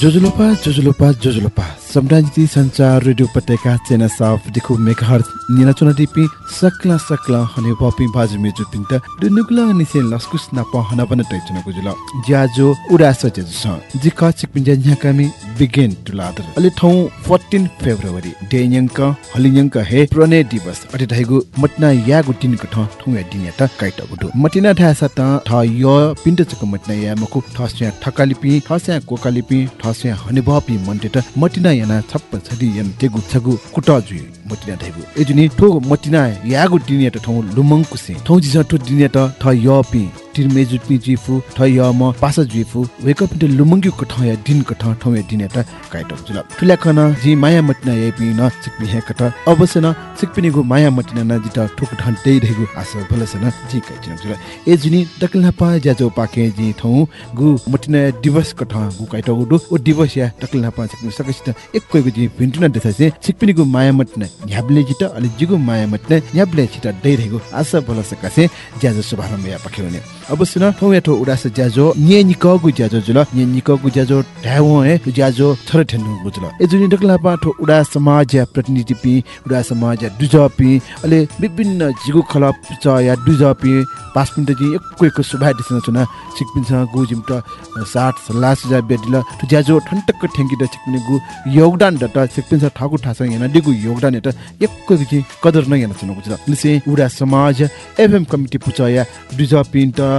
जोजुलोपा जोजुलोपा जोजुलोपा सम्राजिती संचार रेडियो उपत्यका चेना साफ देखु मेघहर निनाचुना दिपि सकला सकला हने पपि बाजु मेजु पिन्त दुनुगला निसे लस्कुस ना प हना बन टैचुना गुजुल ज्याजो उडास जेजु छ जि क चिक पिन्जा न्याकामी बिगिन टु लादर अलि ठौ 14 फेब्रुअरी डेन्यंक हलियंक हे प्रोने दिवस। अति धाइगु मटना यागु तिन क ठ ठौ या दिन्या त काइट गुडु मटिना ढासा त ठ य पिन्ट चक मटना या मकु ठस्या ठकालिपि ठस्या कोकालिपि ठस्या हनेबपि मन्टे त मटिना याना छप्प छदि यन तेगु छगु कुट जुइ मटिना धाइगु एजुनि ठो मटिना यागु दिन्या त ठौ लुमङ कुसे ठौ जिस ठो दिन्या त ठ य पि तिरमेजु म पासा जिफु वेक अप इन्टु लुमङ्ग्यु कठ या दिन कठ ठौ या दिन त काइट जुल ठुला खन जि माया मटिना या पि न सिकपि हे कठ अवश्य न सिकपिनि गु माया मटिना न जित ठुक ढन तै रहेगु आशा भलस न जि काइट जुल ए जुनि टकलना पा ज्याजो पाके जि ठौ गु मटिना दिवस कठ गु काइट गुडु ओ दिवस या टकलना पा सिकपि सकसित एक कोइगु जि भिन्टुना से सिकपिनि गु माया मटिना न्याब्ले जित अलि जिगु माया मटिना न्याब्ले छित दै रहेगु आशा भलस कासे ज्याजो शुभारम्भ या पखेउने अवश्य न ठौ याठो उडास ज्याजो nye निकगु ज्याजो जुल nye निकगु ज्याजो ढाउ हे ज्याजो ठेन्नु गुजुल ए जुनि डकला पा ठो उडा समाज या प्रतिनिधि पि उडा समाज या दुजपि अले विभिन्न जिगु खला च या दुजपि पास मिनट जी एक एक सुभा दिसन स गु जिम त 60 लास जा बेदिल ठो ज्याजो ठन्टक ठेंगी द सिकपिन गु योगदान द त। सिकपिन स ठाकु ठास दिगु योगदान त। एक जी कदर न याना चुना गुजुल लिसे उडा समाज एफएम कमिटी पुचया त नाप संयोजक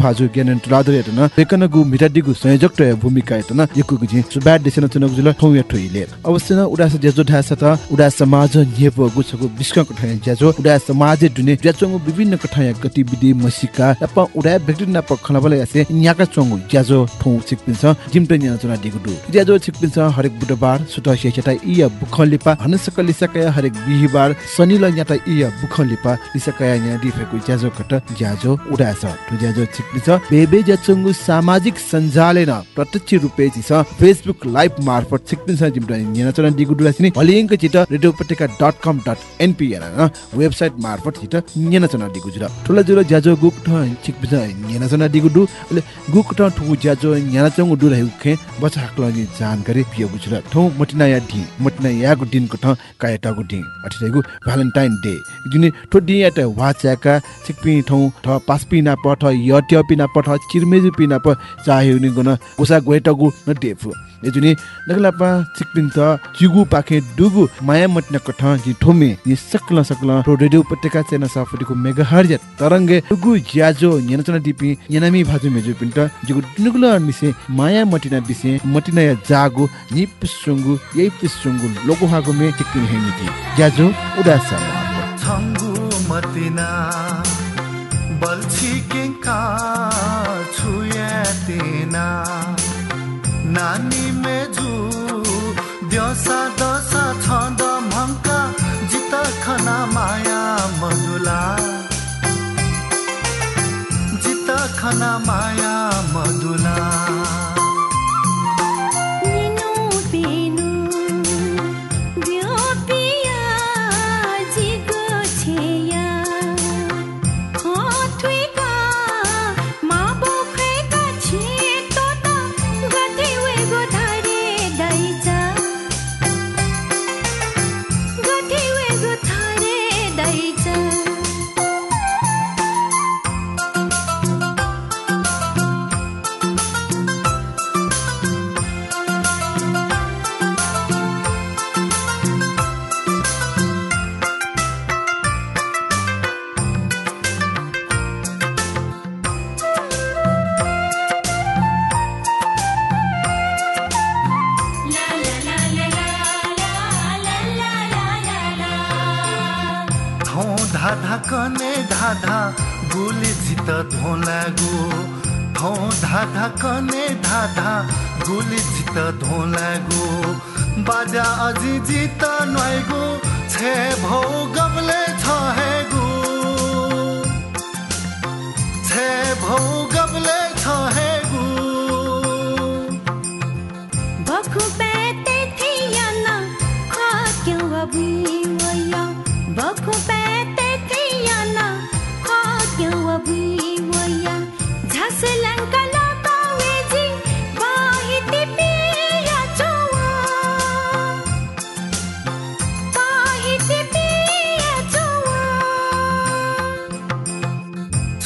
भाजु ज्ञान तुलादर हेतन बेकन गु मिटादिगु संयोजक भूमिका हेतन यकु गुजि सुबाद देसन चुन गुजुल ठौ या ठोइले अवश्य न उडा ज्याजो ढासा त उडा समाज नेप गुछगु विश्व कठय ज्याजो उडा समाज दुने ज्याचोंगु विभिन्न कठय गतिविधि मसिका नाप उडा व्यक्ति नाप खलाबले यासे न्याका चोंगु ज्याजो ठौ सिकपिन्छ जिमट न्या चुना दिगु दु ज्याजो सिकपिन्छ हरेक बुधबार सुत शेचटा इया बुखलिपा हनसक लिसकया हरेक बिहिबार शनि ल न्याटा इया बुखलिपा लिसकया न्या दिफेकु ज्याजो कट छ ज्याजो सिकपिन्छ बेबे सामाजिक प्रत्यक्ष रूपे फेसबुक लाइभ मार्फत वेबसाइट मार्फत ठुला जुल ज्याजो गुक गुक ठ ज्याजो लागि जानकारी पियो गुजुल ठौ मटिना या ढि मटिना यागु दिन को ठ कायटागु ढि अठिगु भ्यालेन्टाइन डे जुनि ठो डि ठौ ना प ठ यट्य पि ना प ठ चिरमेजु पि ना प चाहे नि गुन कुसा गोएटगु न डेफु एजुनि नगलापा चिकपिन त जिगु पाखे दुगु माया मटिना कठ जि ठोमे नि सकल सकल रो रेडियो उपत्यका चेना साफुटिको मेगाहर्ज तरंगे दुगु ज्याजो न्यनचना दिपि न्यनामी भाजु मेजु पिन्ट जिगु दुनुगुल मिसे माया मटिना बिसे मटिना या जागु नि पिसुंगु यै पिसुंगु लोगो हागु मे चिकपिन हेनिति ज्याजो उदासा छङ्गु मतिना बल्छिकेका छुयातेना नानी मेजु द्यसा दसा छँद मङ्का जित खना माया मधुला। जित खना माया मधुला।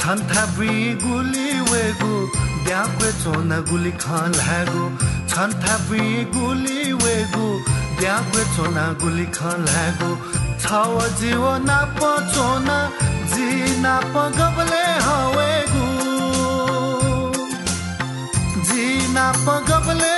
छन्थाब्री गुली वेगु ब्याक्वे चोन गुली खलागु छन्थाब्री गुली वेगु ब्याक्वे चोन गुली खलागु छव जीव नाप चोन जी नाप गबले हवेगु। जी नाप गबले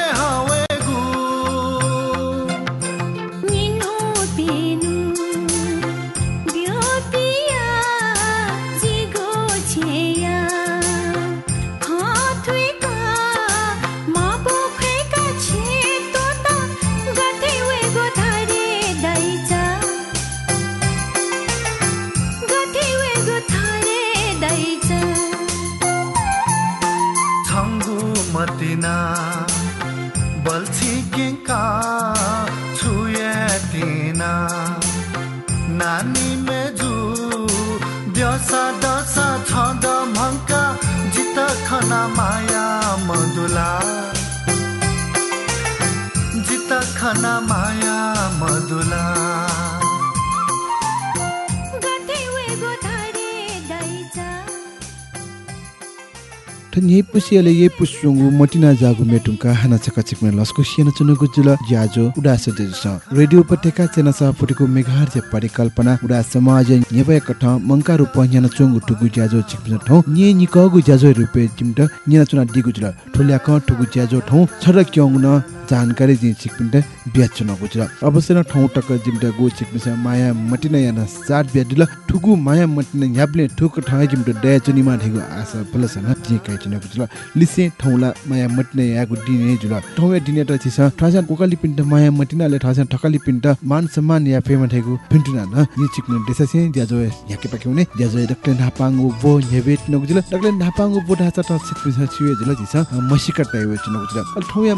थेपुसियाले ये पुसुङ्गु मटिना जागु मेटुङका हाना छक छिकमे लस्कु सेना चुनगु जुल ज्याजो उडास देजुस रेडियो उपत्यका चेना सफुटिको मेघार जे परिकल्पना उडा समाज नेबय कठ मंका रुप न्याना चुङगु टुगु ज्याजो छिकमे ठौ ने निकगु रुपे चिमट न्याना चुना दिगु जुल ठुल्या क ज्याजो ठौ छर न जानकारी जी चिकपिन त ब्याच न गुजर अवश्य न ठौ टक जिमट गो चिकपिन माया मटिना याना सात ब्या दिल ठुगु माया मटिना न्याब्ले ठुक ठाय जिमट दया चुनिमा ठेगु आशा पलसन जे काइ चुना गुजर लिसे ठौला माया मटिना यागु दिने जुल। ठौया दिने त छिस ठासा कोकाली पिन्ट माया मटिनाले ठासा ठकाली पिन्ट मान सम्मान या फेमा ठेगु पिन्टुना न। नि चिकन देससे ज्याजो याके पाके हुने ज्याजो डक्टर नापाङ वो नेबेट न गुजर डक्टर नापाङ वो ढाचा त सिकपिस छिवे जुल छिस मसिका टाइवे चुना गुजर अल ठौया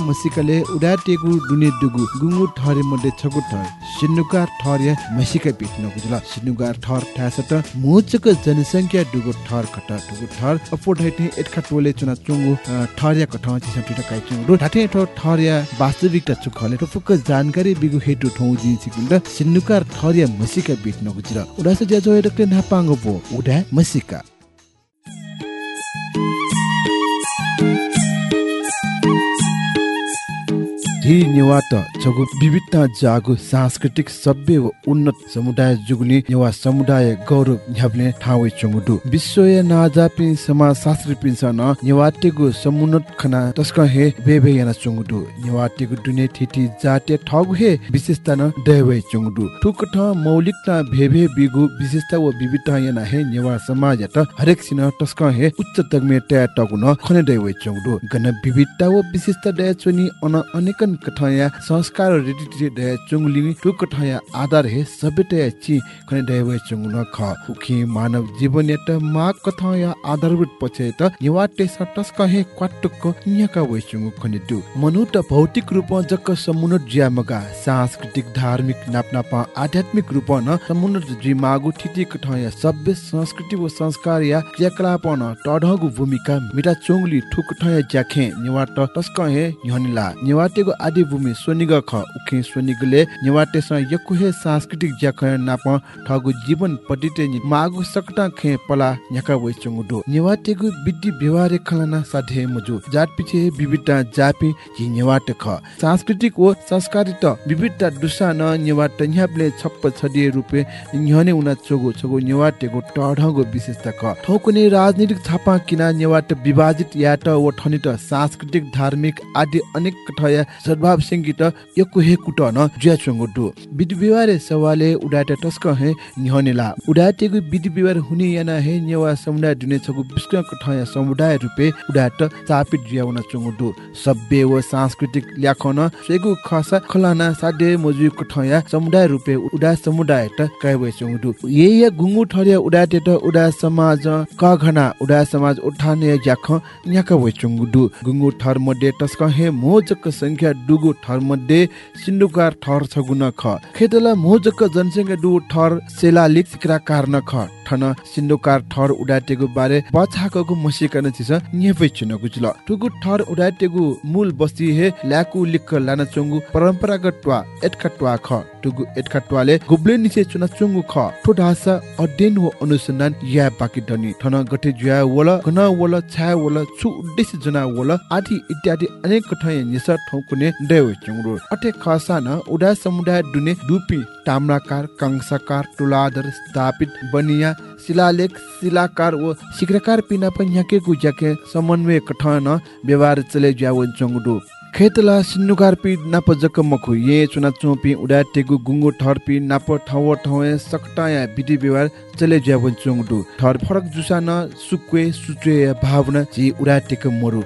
उडाटेगु दुने दुगु गुंगु ठरे मध्ये छगु ठर सिन्नुकार ठर या मसिका पिट न गुजर सिन्नुकार ठर ठासा त मोचक जनसंख्या दुगु ठर खट दुगु ठर हैटे एटका टोले चुना चुंगु ठर या कठ छिस टुटा काइ चुंगु। ठाटे ठो ठर या वास्तविकता चुखले फुक जानकारी बिगु हेटु ठौ जी सिकुन्द सिन्नुकार ठर या मसिका पिट न गुजर उडास ज्याजो डक्टर नापाङ पो। उडा मसिका। धी नेवात छगु विविधता जागु सांस्कृतिक सभ्य व उन्नत समुदाय जुगुनि नेवा समुदाय गौरव न्याब्ले ठावे चंगुदु विश्वय नाजापि समाज शास्त्र पिन्सन नेवाटेगु समुन्नत खना तस्क हे बेबे याना चंगुदु नेवाटेगु दुने थिति जाते ठगु हे विशेषता न देवे चंगुदु ठुक ठ मौलिकता भेभे बिगु विशेषता व विविधता याना हे नेवा समाज त हरेक सिन तस्क हे उच्च तगमे ट्या टगु न खने देवे चंगुदु गन विविधता व विशेषता दे चुनि अन अनेकन कठया संस्कार र रीति दे चुंगली टु कठया आधार हे सभ्यता छि खने देवे चंगु न ख। उखि मानव जीवन यत मा कथया आधारभूत पछि त युवा टेस टस्क हे क्वाटुक न्यका वे चंगु खने दु। मनु त भौतिक रूप जक समुन्नत ज्यामगा सांस्कृतिक धार्मिक नापनापा आध्यात्मिक रूप न समुन्नत जिमागु ठिति कठया सभ्य संस्कृति व संस्कार या क्रियाकलाप न टढगु भूमिका मिटा चोंगली ठुक ठया ज्याखे निवा त टस्क हे न्हनिला निवाटेको आदि भूमि सोनिग ख उखे सोनिगले निवाटे स यकुहे सांस्कृतिक ज्याख नाप ठगु जीवन पटिटे मागु सकटा खे पला न्याका वइ चंगुडो निवाटेको विधि व्यवहार खलना साधे मुजु। जात पिछे विविधता जापि जि निवाटे ख। सांस्कृतिक व संस्कारित विविधता दुसा न निवाट न्याबले छप्प छडिए रुपे न्हने उना चोगो चोगो निवाटेको टढगो विशेषता ख। ठौकुने राजनीतिक छापा किना निवाट विभाजित याट व ठनित सांस्कृतिक धार्मिक आदि अनेक ठया सद्भाव संगीत यकु हे कुट न ज्या चंगु दु विधि विवारे सवाले उडाटे टस्क हे निहनेला। उडाटेगु विधि विवार हुने याना हे नेवा समुदाय दुने छगु विश्व कठया समुदाय रुपे उडाट स्थापित ज्याउन चंगु दु सभ्य व सांस्कृतिक ल्याखन सेगु खसा खलाना साडे मजु कठया समुदाय रुपे उडा समुदाय त कायवे चंगु दु ये ये गुंगु ठरिया उडाटे त उडा समाज क घना उडा समाज उठाने ज्याख न्याक वे चंगु दु गुंगु ठर मध्ये टस्क हे मोजक संख्या दुगु ठर मध्ये सिन्डुकार ठर छगुन ख। खेतला मोजक जनसंख्या दु ठर सेलालिक सिक्रा कारन ख। ठन सिन्डुकार ठर उडाटेगु बारे बछाकगु मसिकन छिस न्यफै चुनगु जुल टुगु ठर उडाटेगु मूल बस्ती हे ल्याकु लिक्क लाना चंगु परम्परागत ट्वा एटका ख। टुगु एटका गुब्ले निसे चुना ख। ठो ढासा अध्ययन व अनुसन्धान या बाकी धनी। ठन गठे जुया वल गन वल छा वल छु उद्देश्य जना वल आदि इत्यादि अनेक कठय निस ठौकुने देव चंगु अटे खसा न उडा समुदाय दुने दुपी ताम्राकार कंसाकार तुलाधर स्थापित बनिया शिलालेख शिलाकार व शिखरकार पिना पनि याकेको ज्याके समन्वय कठन व्यवहार चले ज्यावन चंगुडु। खेतला सिन्नुकार पि नाप जक मखु ये चुना चोपी उडा टेगु गुंगु ठर पि नाप ठाउँ ठाउँ सकटाया विधि व्यवहार चले ज्यावन चोङडु ठर फरक जुसा न सुक्वे सुचे भावना जी उडा टेक मरु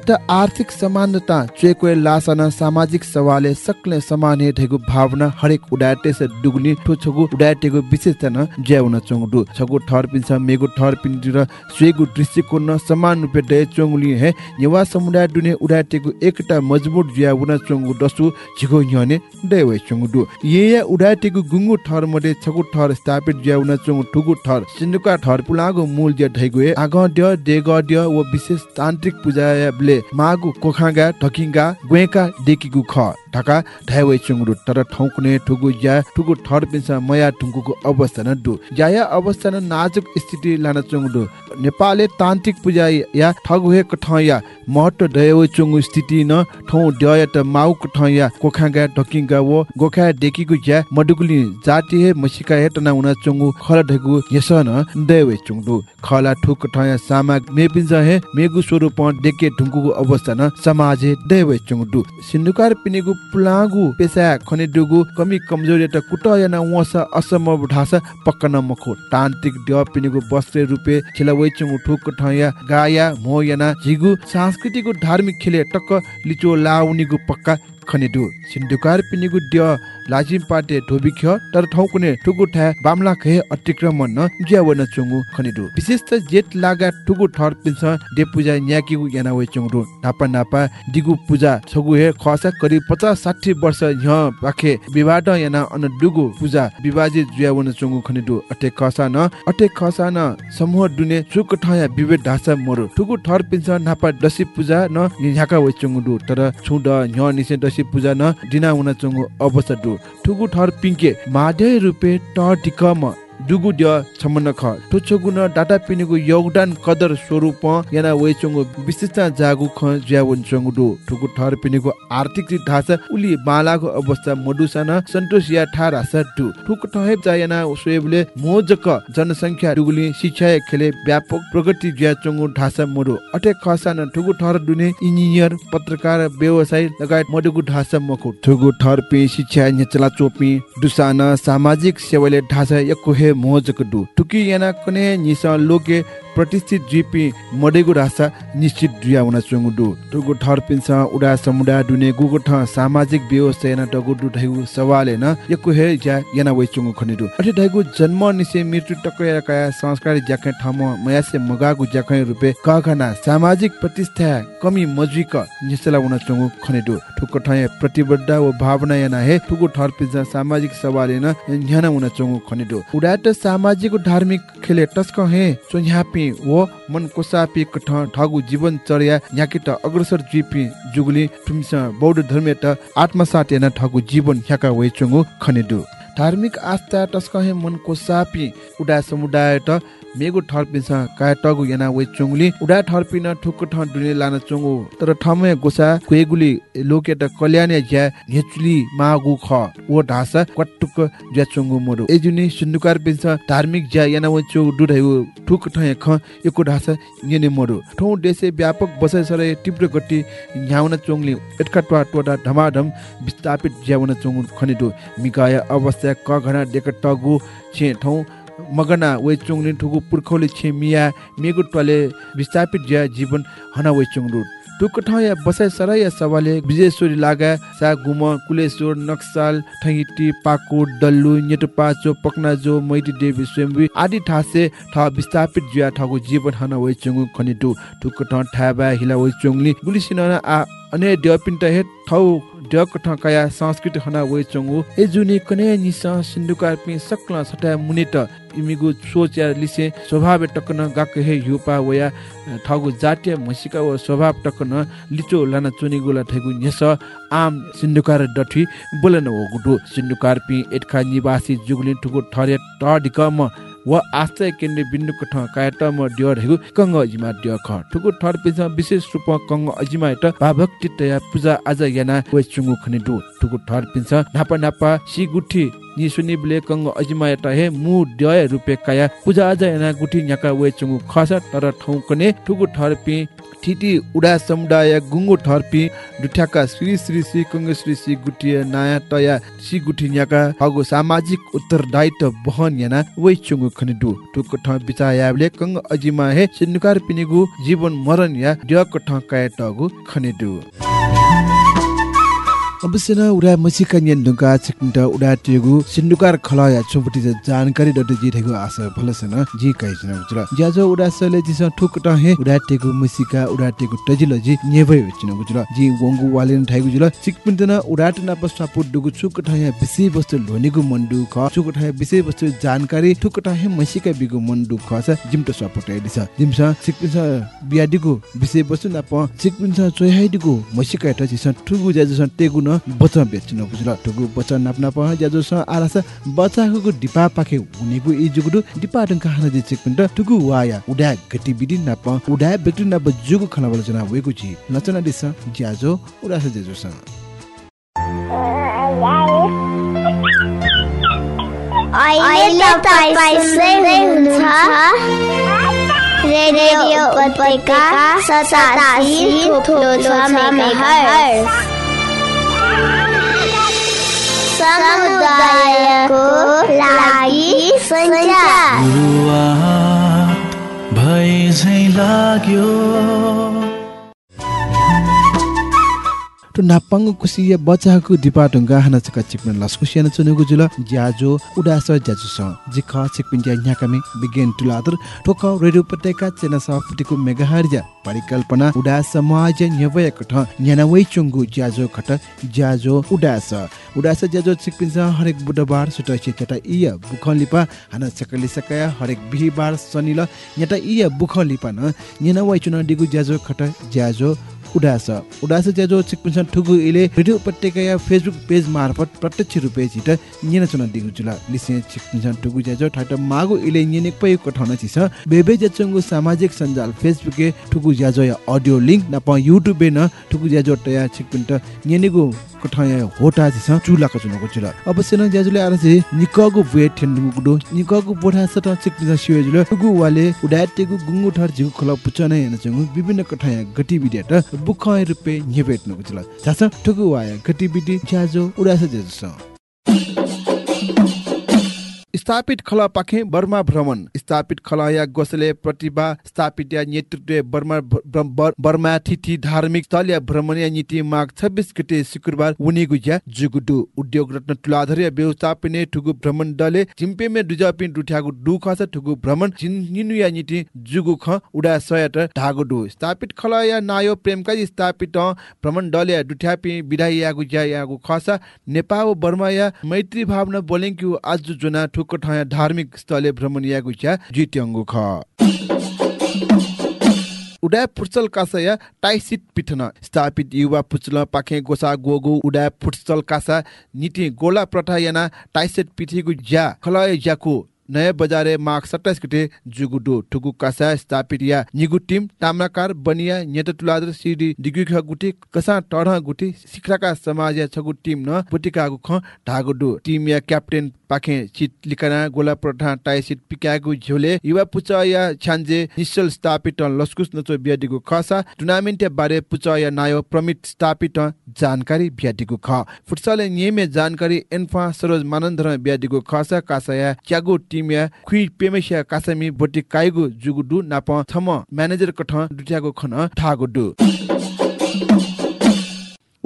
त आर्थिक समानता चेक्वे लासन सामाजिक सवाले सक्ले समान ढेगु भावना हरेक उडा टेस दुगुनी ठो छगु उडा टेगु विशेषता ज्याउन चोङडु छगु ठर पिन्छ मेगु ठर पिन्ति र स्वेगु दृष्टिकोण समान रुपे दे चोङली हे नेवा समुदाय दुने उडा टेगु एकटा मजबुत ज्याउन चोङु दसु झिगो न्यने देवे चोङडु ये या उडा टेगु गुंगु ठर मडे छगु ठर स्थापित ज्याउन चोङु ठुगु ठर सिन्धुका ठर पुलागु मूल जे ढैगुए आग द्य व विशेष तान्त्रिक पूजा ब्ले मागु कोखागा ढकिंगा ग्वेका डेकिगु ख ढका ढाइवे चुङरु तर ठौकुने ठुगु या ठुगु ठर पिन्छ मया ठुङ्गुको अवस्था न दु जाया अवस्था न नाजुक स्थिति लान चुङडु नेपालले तान्त्रिक पूजा या ठगुहे कठया महत्व ढाइवे चुङु स्थिति न ठौ डय त माउ कठया कोखागा ढकिंगा व गोखा डेकिगु या मडुगुली जाति हे मसिका हे तना उना चुङु खल ढगु यस न देवे चुङडु खला ठुक ठया सामा मेपिन्छ हे मेगु स्वरूप डेके ढुङ्गुको अवस्था न समाजे देवे चुङडु सिन्धुकार पिनेगु पुलागु पेसा खने डुगु कमी कमजोरी त कुट याना वसा असम्भव ढासा पक्कन मखो। तान्त्रिक ड्य पिनेगु वस्त्र रुपे खेलवै चुङु ठुक ठया गाया मो याना झिगु सांस्कृतिक धार्मिक खेले टक्क लिचो लाउनीगु पक्का खनेदु सिन्धुकार पिनिगु ड्य लाजिम पाटे ढोबिख तर ठौकुने ठुगु ठा बामला खे अतिक्रमण न ज्यावन चुङु खनेदु। विशेष त जेट लागा ठुगु ठर पिन्छ दे पूजा न्याकिगु याना वे चुङरु नापा नापा दिगु पूजा छगु हे खसा करिब 50 60 वर्ष य पाखे विवाद याना अन दुगु पूजा विभाजित ज्यावन चुङु खनेदु। अटे खसा न अटे खसा न समूह दुने सुक ठया विवेद ढासा मरु। ठुगु ठर पिन्छ नापा दसी पूजा न न्याका वे चुङु तर छुड न्य निसे दसी पूजा न दिना हुन चुङु अवस्था दु ठुगु पिङ्के माधे रुपे टिकम दुगु ड्य छमन ख टुचगुन डाटा पिनेगु योगदान कदर स्वरूप याना वेचंगु विशेषता जागु ख ज्यावन दु ठुगु ठर पिनेगु आर्थिक ढाँचा उली बालाको अवस्था मडुसन सन्तोष या ठारा सट्टु। ठुक ठहेब जायना सोएबले मोजक जनसंख्या दुगुली शिक्षा खेले व्यापक प्रगति ज्या चंगु ढाँचा मडु अटे खसान ठुगु ठर दुने इन्जिनियर पत्रकार व्यवसाय लगायत मडुगु ढाँचा मखु ठुगु ठर पे शिक्षा नेचला चोपी दुसान सामाजिक सेवाले ढाँचा यको हे मोजक दु टुकी याना कने निसा लोके प्रतिष्ठित जीपी मडेगु रासा निश्चित दुया हुन चंगु दु टुगु ठर पिन्छ उडा समुदाय दुने गुगु ठ सामाजिक व्यवस्था याना टगु दु ढैगु सवाले न यकु हे ज्या याना वइ चंगु खनि दु अठे ढैगु जन्म निसे मृत्यु टकया काया संस्कार ज्याखे ठम मयासे मगागु ज्याखे रुपे कखना सामाजिक प्रतिष्ठा कमी मजुक निसला हुन चंगु खनि दु ठुक ठय प्रतिबद्ध व भावना याना हे ठुगु ठर पिन्छ सामाजिक सवाले न न्याना हुन चंगु खनि दु उडा त सामाजिक धार्मिक खेले टस्क हे सोन्यापी वो मन कोसापी कठ ठगु जीवन चर्या न्याकिट अग्रसर जीपी जुगुली तुमस बौद्ध धर्म त आत्मसात ठगु जीवन ह्याका वे चंगु खनेदु। धार्मिक आस्था टस्क हे मन कोसापी उडा समुदाय त मेगु ठर पिन्छ काय टगु याना वे चुङली उडा ठर पिन ठुक ठ दुने लान चुङु तर ठमे गोसा कुएगुली लोके त कल्याण ज्या नेचुली मागु ख ओ ढासा क्वटुक ज्या चुङु मोरु। एजुनी सुन्दुकार पिन्छ धार्मिक ज्या याना वे चु दुधैउ ठुक ठ ख एको ढासा नेने मोरु। ठौ देशे व्यापक बसाइ सरे तीव्र गति न्याउन चोङली एटका ट्वा टोडा धमाधम विस्थापित ज्याउन चोङु खनिदु मिकाय अवस्था क घना डेक टगु छे ठौ मगना वे चोङले ठुगु पुर्खौले छे मिया मेगु टले विस्थापित ज्या जीवन हना वे चोङरु टुक ठया बसाइ सराय सवाले विजेश्वरी लागा सा गुम कुलेश्वर नक्साल ठैटी पाको डल्लु नेटपा चो पकना जो मैटी देवी स्वयम्बु आदि ठासे ठ विस्थापित ज्या ठगु जीवन हना वे चोङु खनिदु टुक ठ ठाबा हिला वे चोङली गुलिसिन आ अने ड्यपिन्ट हे थौ ड्यक ठकाया संस्कृति हना वे चोङु। ए जुनि कने निसा सिन्धुकार पि सक्ला सटा मुनिट इमिगु सोच या लिसे स्वभाव टकन गाक हे युपा वया ठगु जातीय मसिका व स्वभाव टकन लिचो लाना चुनिगुला ठगु नेस। आम सिन्धुकार डठी बोलन हो गुडु सिन्धुकार पि एटखा निवासी जुगलि ठुगु ठरे टडिकम व आश्रय केन्द्र बिन्दु कठ कायट म ड्यर हेगु कंग अजिमा ड्य ख ठुकु ठर पिस विशेष रूप कंग अजिमा त भाभक्ति तया पूजा आज याना वे चुंगु खनि दु ठुकु ठर पिस नापा नापा सी गुठी नि सुनि ब्ले कंग अजिमा त हे मु ड्य रुपे काया। पूजा आज याना गुठी न्याका वे चुंगु खस तर ठौ कने ठुकु ठर पि ठिटी उडा समुदाय गुङ्गु ठर्पी दुठ्याका श्री श्री श्री कङ्ग श्री श्री गुटिया नयाँ तया सी गुठी न्याका। हगु सामाजिक उत्तरदायित्व बहन याना वै चुङ्गु खनिदु टुक ठ बिचा याबले कङ्ग अजिमा हे सिन्नुकार पिनिगु जीवन मरण या ड्यक ठ काय टगु खनिदु न उडा मसिका न्यान ढुङ्गा छिक्ट उडा टेगु सिन्डुकार खलाया छुपटी ज जानकारी डट जी ठेगु आशा भलसन जी काइ छन उजरा ज्याजो उडा सले जिस ठुक ट हे उडा टेगु मसिका उडा टेगु टजिल जी नेभै छन उजरा जी वंगु वालेन ठैगु जुल सिकपिन्त न उडा ट नाप सापु डुगु छुक हे विषय वस्तु लोनिगु मन्डु ख। छुक हे विषय वस्तु जानकारी ठुक ट हे मसिका बिगु मन्डु ख स जिमट सपोर्ट दिस। जिमस सिकपिन्त बियादिगु विषय वस्तु नाप सिकपिन्त चोइहाइदिगु मसिका ट जिस ठुगु ज्याजो टेगु न बच्चा बेच्न बुझल टुगु बच्चा नाप्ना प ज्याजो स आलास बच्चाको डिपा पाखे हुनेगु इ जुगुडु डिपा डंका हाना जे चेक पिन्ट टुगु वाया उडा गतिविधि नाप उडा व्यक्ति नाप जुगु खना बल जना वेगु छि नचना दिस ज्याजो उडा स ज्याजो स अहिले तपाईँ रेडियो उपत्यका सतासी थोप्लो छ मेगाहर्ज। समुदायको लागि सञ्चार। झै लाग्यो। टु नापङ कुसिय बचाकु दिपा ढुङ्गा हाना छक चिकमेन लस्कुसियान चुनुगु जुल ज्याजो उडास ज्याजो स जिख चिकपिन ज्या न्याकामे बिगेन टु रेडियो पटेका चेना सफटिकु मेगाहार्ज्या परिकल्पना उडास समाज न्यवय कठ न्यानावै चुंगु ज्याजो खट ज्याजो उडास उडास ज्याजो चिकपिन हरेक बुधबार सुटा छिकेटा इय बुखन लिपा हाना छक लिसकया हरेक बिहीबार शनिल न्याटा इय बुखन लिपा न न्यानावै चुना डिगु ज्याजो खट ज्याजो उडास उडास ज्याजो चिकपिन्छ ठुगु इले रेडियो उपत्यका या फेसबुक पेज मार्फत प्रत्यक्ष रुपे छिट न्यन चुन दिगु जुल लिसे चिकपिन्छ ठुगु ज्याजो ठाट मागु इले न्यने पय कठन छिस बेबे ज्याचंगु सामाजिक सञ्जाल फेसबुके ठुगु ज्याजो या अडियो लिंक न प युट्युबे न ठुगु ज्याजो टया छिकपिन्ट न्यनेगु कठया होटा छिस चुलाको चुनको चुला अवश्य न ज्याजुले आर चाहिँ निकगु वेट ठेन्डु गुडो निकगु बोठा सट चिकपिन्छ सिवे जुल ठुगु वाले उडाटेगु गुंगु ठर जिगु खला पुचने हेन चंगु विभिन्न कठया गतिविधि त बुखय रुपे न्यबेट नको चुला जास ठुगु वाया गतिविधि ज्याजो उडास ज्याजो स्थापित खला पाखे बर्मा भ्रमण। स्थापित खला या गोसले प्रतिभा स्थापित या नेतृत्व बर्मा बर्मा तिथि धार्मिक स्थल या भ्रमण या नीति माघ छब्बिस गते शुक्रबार उनीगु या जुगुडु। उद्योग रत्न तुलाधर या व्यवस्थापने ठुगु भ्रमण दले जिम्पेमे दुजापिन दुठ्यागु दु खस ठुगु भ्रमण जिनु या नीति जुगु ख उडा सयट ढागु दु स्थापित खला या नायो प्रेमका स्थापित भ्रमण दल या दुठ्यापि विधाई यागु ज्या यागु खस नेपाल बर्मा या मैत्री भावना बोलेङ्क्यु आज जुना ठुक ठया धार्मिक स्थले भ्रमण यागु ज्या जित्यङ्गु ख। उडा फुटसल कासा टाइसिट पिठन स्थापित युवा पुचल पाखे गोसा गोगु उडा फुटसल कासा नीति गोला प्रथा याना टाइसेट पिठीगु ज्या खलय ज्याको। नयाँ बजारे माघ सत्ताइस गते जुगुडो ठुकु कासा स्थापित या निगु टिम ताम्राकार बनिया नेत तुलादर सिडी डिगु ख गुटी कसा टढ गुटी सिखराका समाज या छगु टिम न बुटिकागु ख ढागुडु। टिम या क्याप्टेन पाखे चित लिकना गोला प्रठा टाइसिट पिकागु झोले युवा पुचा या छान्जे निश्चल स्थापित लस्कुस नचो बियादिगु खसा टुर्नामेन्ट बारे पुचा या नायो प्रमित स्थापित जानकारी बियादिगु ख। फुटसल नियमे जानकारी एन्फा सरोज मानन्दर बियादिगु खसा कासाया च्यागु टिम या खुइ पेमेसिया कासामी बोटी काइगु जुगुडु नाप थम म्यानेजर कठ दुट्यागु खन ठागुडु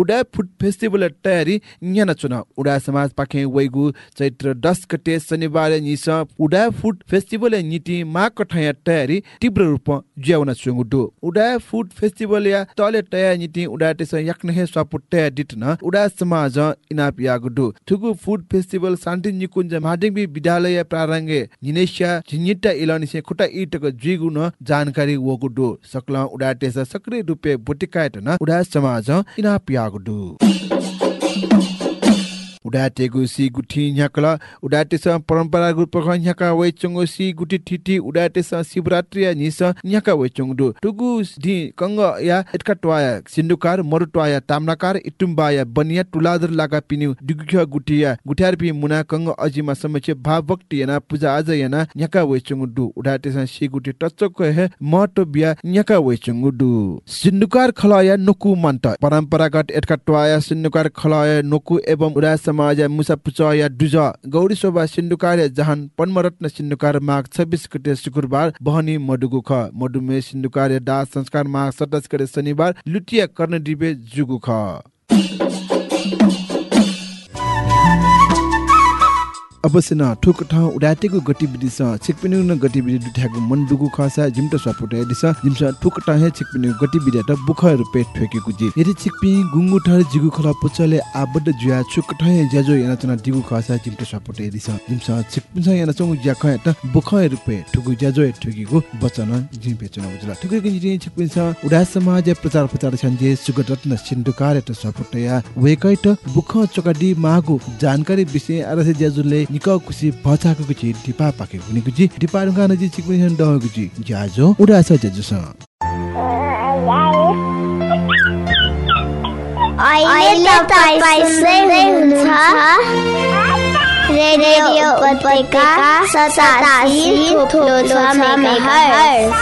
उडा फुड फेस्टिभल तयारी यहाँ चुन उडा समाज पाखे वैगु चैत्र दस गते शनिबार निस उडा फुड फेस्टिभल नीति मा कठया तयारी तीव्र रूप ज्याउन चुङुडु उडा फुड फेस्टिभल या तले तया नीति उडा तेस याक्ने स्वापु तया दिटन उडा समाज इनाप यागुडु थुगु फुड फेस्टिभल शान्ति निकुञ्ज माध्यमिक विद्यालय प्रारङ्गे निनेश्या झिनिटा इलनिसे खुटा जिगु न जानकारी वगुडु सकला उडा तेस सक्रिय रूपे बुटिकायत न उडा समाज इनाप Cockadoo. उडाटेगु सी गुठी न्याकला उडाटेस परम्परागत पख न्याका वइ चंगो सी गुठी ठिठी उडाटेस शिवरात्रि या निस न्याका वइ चंगदु टुगु दि कंग या एटका टवाया सिन्डुकार मरु टवाया ताम्नाकार इटुम्बा बनिया टुलादर लागा पिन्यु दुगुख्या गुठिया गुठ्यार पि मुना कंग अजिमा समक्ष भाव भक्ति पूजा आज याना न्याका वइ चंगदु उडाटेस सी गुठी टचक हे महत्व बिया न्याका वइ चंगदु सिन्डुकार खलाया नुकु मन्त परम्परागत एटका टवाया सिन्डुकार खलाया नुकु एवं उडा समाज मुसा पुचा या दुजा। गौरी शोभा सिन्डुकार जहान पन्मरत्न सिन्डुकार माघ छब्बिस गते शुक्रबार बहनी मडुगु ख मडुमे सिन्डुकार दाह संस्कार माघ सत्ताइस गते शनिबार लुटिया कर्ण डिबे जुगु ख अवश्य न ठुक ठाउँ उडाटेको गतिविधि छ। छिकपिनु न गतिविधि मन दुगु खसा जिम्ट सपोर्ट दिस जिम्स ठुक टाहे छिकपिनु गतिविधि त बुख रुपे ठेकेको जी। यदि छिकपि गुंगु ठर जिगु खला पुचले आबद्ध जुया छुक ठाहे ज्याजो याना चना दिगु खसा जिम्ट सपोर्ट दिस जिम्स छिकपिन याना चंगु ज्या ख त बुख रुपे ठुगु ज्याजो ठेकेको बचन जिम बेचना उजला ठुके कि जिम छिकपिन छ उडा समाज प्रचार प्रचार छन्जे सुगत रत्न सिन्धुकार त सपोर्ट या। वेकै त बुख चोकाडी मागु जानकारी विषय आरसे ज्याजुले निक कुसी बचाको कुची डिपा पाके हुने कुची डिपा रुगा नजी चिकु हन द कुची। ज्याजो उडा छ ज्याजो स अहिले तपाईँ सुन्दै हुनुहुन्छ रेडियो उपत्यका सतासी थोप्लो छ मेगाहर्ज।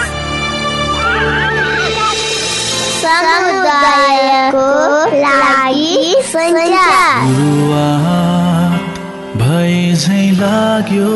समुदायको लागि सञ्चार। भए झै लाग्यो।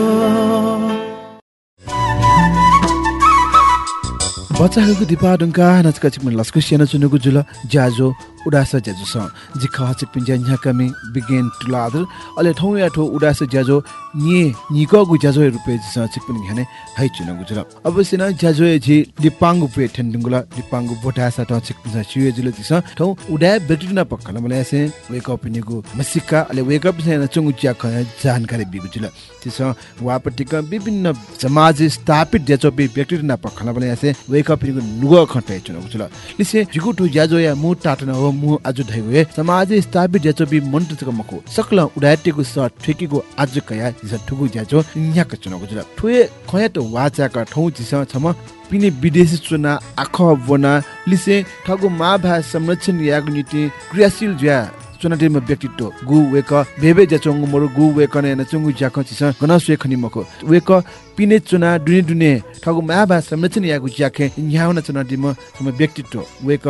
बच्चाहरूको दिपा डुङ्का नचका चिकमन लस्कु सेना चुनुको जुल ज्याजो उडास ज्याजो जिखा चिक पिन्जा न्या कमी बिगेन टुलादर अले ठौ या ठौ उडास ज्याजो nye निको गु ज्याजो रुपे जिस चिक पिन घने हाइ चुनुको जुल अब सिना ज्याजो जी दिपांगु पे ठेन्डुङ्गुला दिपांगु बोटासा त चिक पिन्जा छिए जुल जिस। ठौ उडा बेटिना पक्कला मलाई से वेक अप निगु मसिका अले वेक अप सेना चुंगु ज्या ख जानकारी बिगु जुल तिस वापटिका विभिन्न समाज स्थापित ज्याचोपि व्यक्ति न पखला बले से वेक अप निगु नुगो खटे चुनुको जुल लिसे जिगु ठु ज्याजो या मु टाटन हो मु आज धैवे। समाज स्थापित ज्याचोपि मन्त्र चक सकल उडाटेको स ठेकीको आज कया जिस ठुगु ज्याजो न्याक चुनुको जुल ठुए खया त ठौ जिस छम पिने विदेशी चुना आख बना लिसे ठगु मा संरक्षण याग नीति क्रियाशील ज्या चुनाटीमा व्यक्तित्व। गु वेक भेबे ज्या चोंगु मोरु गु वेक ने न चोंगु ज्या खछि स गना सुए खनि मको। वेक पिने चुना दुने दुने ठगु मा संरक्षण यागु ज्याखे न्याउन चुनाटीमा व्यक्तित्व। वेक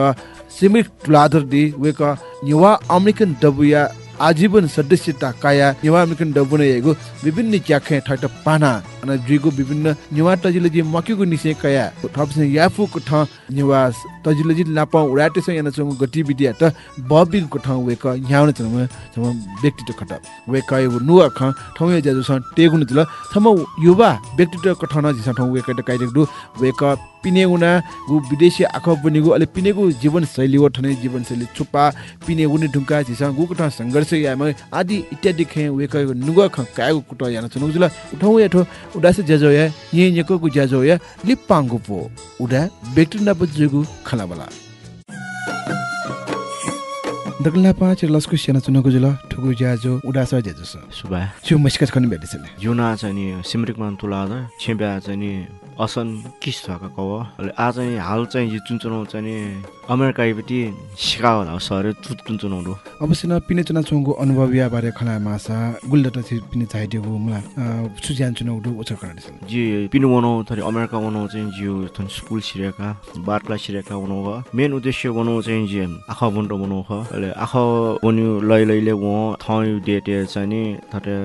सिमिक दि वेक युवा अमेरिकन डबुया आजीवन सदस्यता काया नेवा अमेरिकन डबुन हेगु विभिन्न क्याखे ठट पाना। अन जुइगु विभिन्न नेवा तजिले जि निसे कया। थपसे याफु को ठ नेवा तजिले जि लाप उडाटे स याना चंगु गतिविधि त बबिल को ठ वेक न्याउन चंगु सम व्यक्तित्व खट। वेक नुवा ख ठौ या जजु स टेगुन तिल सम युवा व्यक्तित्व को ठ न जिस ठौ वेक त काइदु वेक पिने उना गु विदेशी आख बनिगु अले पिनेगु जीवन शैली व ठने जीवन शैली छुपा पिने उनी ढुंका जिस गु को ठ संघर्ष याम आदि इत्यादि खे वेक नुगा ख कायगु कुट याना चनु ठो उडास जजो या ये नेको गु जजो या लिपांगु पो उडा व्यक्ति न बजुगु खलाबला दगला पाँच लस्कु सेना चुनको जुल ठुकु ज्याजो उडास ज्याजो छ सुबा छु मस्कस खनि भेटेछले जुना चाहिँ नि सिमरिकमान तुला छेब्या चाहिँ नि असन किस थका कव? आज हाल चाहिँ यो चुन चुनाउ चाहिँ नि अमेरिकापट्टि सिकाओ होला सर चुत चुन चुनाउ अवश्य न पिने चुना चोङको अनुभव या बारे खला मासा गुल्डट पिने चाहिएको मुला सुजान चुनाउ दु उछ करेछले जी पिनु बनाउ थरी अमेरिका बनाउ चाहिँ जिउ थन स्कुल सिरेका बाटला सिरेका बनाउ ख। मेन उद्देश्य बनाउ चाहिँ जी आखा बन्टो बनाउ ख। आखा बन्यो लै लैले व थय डेटे चाहिँ नि थटे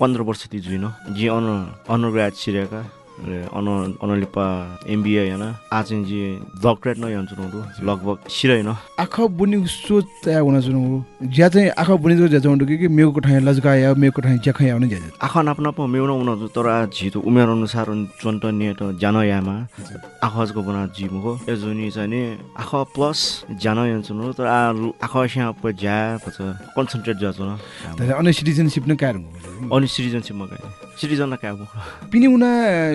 पन्ध्र वर्ष ति जुइन। जी अन अन्डरग्रेड सिरेका। अहिले अन अनलिपा एमबिए होइन। आज चाहिँ जी डक्टरेट नै हुन्छ लगभग सिरैन आख बुनि सोच त्या हुन जुनु ज्या चाहिँ आख ज्या उन्डु कि मेको मेको आउने ज्या आखा नाप नाप मेउन उन तर झितो उमेर अनुसार चन्ट नेट जान यामा आखजको बना जिमको। चाहिँ नि आख प्लस जान यान्छु तर आख ज्या कन्सन्ट्रेट न। अन न अनि गए सिटिजन न क्या पिनि उना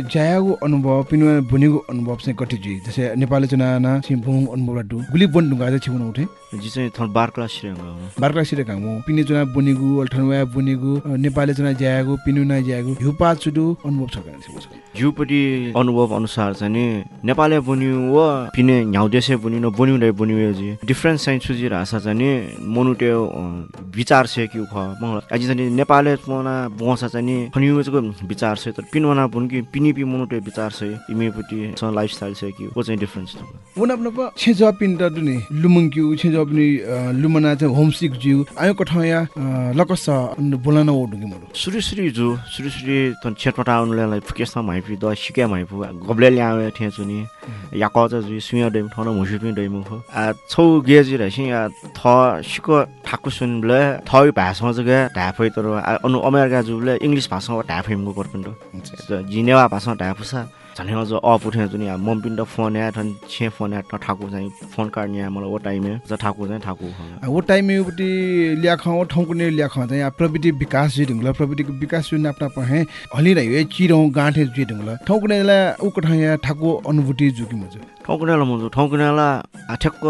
ज्यायाको अनुभव पिनि उना बुनिको अनुभव चाहिँ कति जी? जस्तै नेपाली चुना ना छिबुङ अनुभव लाटु गुली बन ढुङ्गा चाहिँ छिबुन उठे। जी चाहिँ थन बार क्लास सिरेंगा बारका सिरे कामो पिनि चुना बुनिगु अल्ठनवा बुनिगु नेपाली चुना ज्यायाको पिनि उना ज्यायाको हिउपा चुडु अनुभव छ जुपट्टि अनुभव अनुसार चाहिँ नि नेपाली बुन्यु व पिने ह्याउदेसे बुन्यु न बुन्यु दै बुन्यु जी। डिफ्रेन्स चाहिँ सुजी रासा चाहिँ नि मनुटे विचार से कि ख म आज चाहिँ नेपाली मना बसा चाहिँ नि फनियुको विचार से तर पिनवना बुनकि पिनि पि मनुटे विचार से इमेपट्टि स लाइफस्टाइल से कि वो चाहिँ डिफ्रेन्स छ? उन अपना प छे जब पिन त दुनि लुमङ क्यु छे जब नि लुमना चाहिँ होमसिक ज्यू आयो कठया लकस बोलन ओ ढुङ्गे मरु। सुरु सुरु जु सुरु सुरु तन छेटपटा उनलाई फुकेसमा माइपि द सिके माइपु गब्ले ल्यावे ठे चुनि या क चाहिँ जु सुया दैम ठन मुसु पि दैम ख आ छौ गेजि रसि आ थ सिको ठाकु सुनले थय भाषा जगे ढाफै तर अनु अमेरिका जुले इंग्लिश भाषा ढाफैमको करपिन्डो जिनेवा भाषा ढाफुसा झन् अझ अफ उठे जुनि मम पिन्ड फोन या ठन छे फोन या ठाकु चाहिँ फोन कार्ड या मलाई ओ टाइम ज ठाकु चाहिँ ठाकु ओ टाइम युपट्टि ल्याख ठाउँको ने ल्याख चाहिँ आ प्रविधि विकास जे ढुङ्गला प्रविधिको विकास जुन आफ्ना पहे हलिरह्यो चिरौँ गाँठे जे ढुङ्गला ठाउँको नेला उको ठाया ठाकु अनुभूति जुकि मजु ठाउँकुनाला मुजु ठाउँकुनाला ठ्याक्क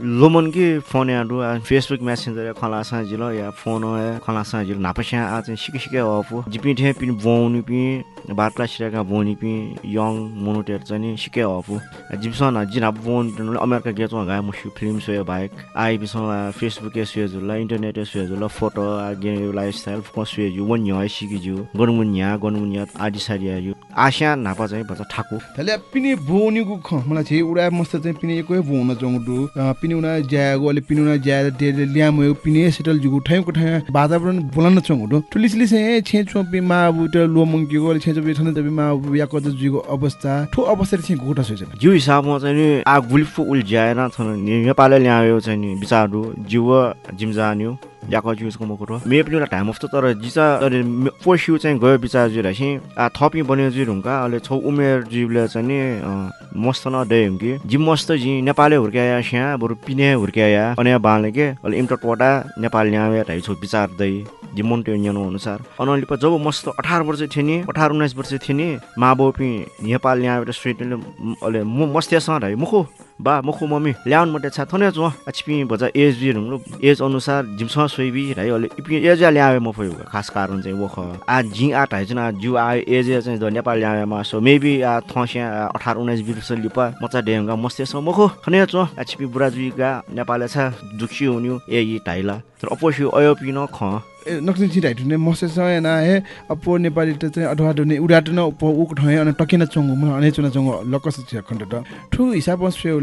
लोमन कि फोन याडु फेसबुक मेसेन्जर खला साँझिलो या फोन खला साँझिलो नापस्या आ चाहिँ सिके सिके अफु जिपि ठे पिन बोउनु पि बाटला सिराका बोनी पि यङ मोनोटेर चाहिँ सिके अफु जिपसन जिना बोन अमेरिका गेच गा मुसु फिल्म सोयो बाइक आइ बिसँग फेसबुक सुयो जुल इन्टरनेट सुयो जुल फोटो गे लाइफस्टाइल जु वन य सिकि जु गनुमुन या गनुमुन या आदि सारिया यु आशा नापा चाहिँ बचा ठाकु। पिने ख मलाई उडा मस्त चाहिँ पिने एकै बोन चौडु पिने उना ज्यागो अले पिने उना ज्या डेले ल्यामयो पिने सेटल जुगु ठाउँको ठाउँ वातावरण बोलन चौडु चाहिँ छे छोपी मा बुट लोमङ्कीको छे छोपी छन तबी मा या कत अवस्था ठो अवस्था चाहिँ घोटा सोच जिउ हिसाबमा चाहिँ नि आ गुलिफो उल ज्याएन छन नेपालले ल्यायो चाहिँ नि बिचारु जिउ जिमजान्यो। याको युजको मको र मे पनि एउटा टाइम अफ तर जिसा पोस्यु चाहिँ गयो जुरा चाहिँ आ थपी बन्यो जुर हुँका अहिले छौ उमेर जीवले चाहिँ नि मस्त न डे हुँ कि जिम मस्त जी नेपाली हुर्क्याया स्या बरु पिने हुर्क्याया अनि बाल्ने के अहिले टोटा नेपाल ल्यावे ढाइ छौ बिचार दै जिमोन त्यो न्यानो अनुसार अनि जब मस्त अठार वर्ष थियो नि अठार उन्नाइस वर्ष थियो नि मा बाउ पि नेपाल ल्याएर स्ट्रेट अहिले म मस्तेसँग ढाइ मुखो बा मुखु मम्मी ल्याउन मटे छ थने चुवा छिपि बजा एज बि रुङ एज अनुसार जिमसँग सोइबी है अहिले इपि एज ल्यावे म फयो खास कारण चाहिँ वो ख आ जि आ ढाइ चाहिँ जु आ एज चाहिँ द नेपाल ल्यावेमा सो मेबी आ थस्या अठार उन्नाइस बिस वर्ष लिपा मचा डेङ्गा मस्तेसँग मुखो खने चुवा छिपि बुढा जुइगा नेपालले छ दुखी हुन्यो ए यी ढाइला तर अपोस्यो अयो पिन ख। नक्सिन छिराइ ठुने मसेसँग ना हे अपो नेपाली त चाहिँ अथवा दुने उडाट न उप उक ठय अनि टकिन चंगु म अने चुना चंगु लकस छ खण्ड त। ठु हिसाब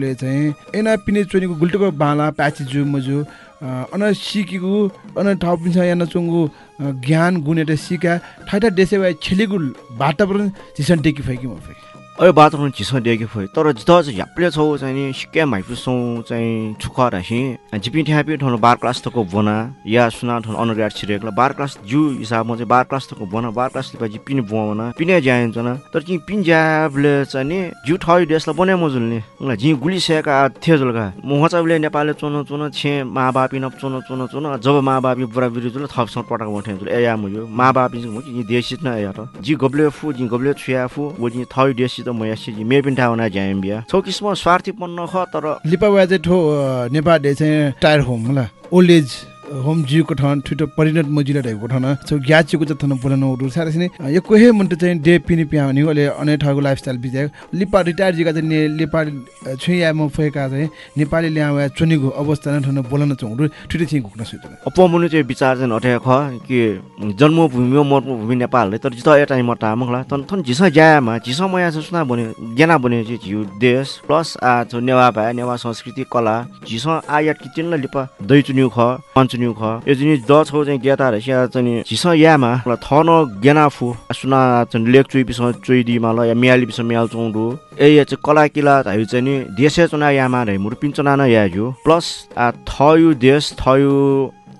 सेउले चाहिँ एना पिने चोनीको गुल्टको बाला प्याची जु मजु अन सिकेको अन ठाउँ पिन्छ याना चंगु ज्ञान गुणेट सिका ठाइटा देशे वा छेलिगु वातावरण चिसन टेकी फैकी म अहिले वातावरण झिसो दिएको फै तर जित चाहिँ झ्याप्ले छौ चाहिँ नि सिक्या माइपुसौँ चाहिँ छुख राखि झिपि ठ्यापी ठाउँ बार क्लास तको बना या सुना ठाउँ अनुग्राड छिरेको बार क्लास जु हिसाबमा चाहिँ बार क्लास तको बना बार क्लास चाहिँ पिन बुवाउन पिने ज्याइन्छ न तर चाहिँ पिन ज्याबले चाहिँ जु ठै देशलाई बने मजुल्ने उनीलाई झि गुलिसकेका थियो जुलका मोहचाबले नेपालले चुनो चुनो छे मा न चुनो चुनो चुनो जब मा बापी बुढा बिरु जुल थपसँग पटाएको उठे जुल ए या मुयो मा बापी चाहिँ देशित न या त जी गब्ले फु जी गब्ले छुया फु वो जी थै म यासी मे पनि ठाउँ ज्याम बिया छौ किसिम स्वार्थीपन्न ख तर लिपा वा चाहिँ ठो नेपाल चाहिँ टायर होम ल ओल्ड एज होम जिउको ठाउँ ठुटो परिणत मजिला रहेको ठाउँ छौ ग्याचेको चाहिँ बोलाउनु उठु साह्रै सिने यो कोही मुन्टो चाहिँ डे पिनी पियाउने अहिले अनेक ठाउँको लाइफस्टाइल बित्यो। लिपा रिटायर जिका चाहिँ नेपाल छुया म फएका चाहिँ नेपाली ल्यावा चुनेको अवस्था नै ठाउँ बोलाउन चाहन्छु। ठुटो थिएँ घुक्न सुत्नु अपमुनु चाहिँ विचार चाहिँ अठे ख कि जन्मभूमि मर्मभूमि नेपाल है तर जित एटा मटा मखला। तन थन झिस ज्यामा झिस मया सुना बने ज्ञाना बने चाहिँ झिउ देश प्लस आ नेवा भए नेवा संस्कृति कला। झिस आया किचन ल लिपा दै चुन्यु ख चुन्यु ख यो जुनि द छौ चाहिँ ज्ञाता र स्या चाहिँ झिस यामा ल थन ज्ञाना फु सुना चाहिँ लेक चुइ पिस चुइ दि माल या मियाली पिस मियाल चौडु ए चाहिँ कला किला हायु चाहिँ नि देशे चुना यामा रे मुरु पिन्चना न याजु प्लस आ थयु देश थयु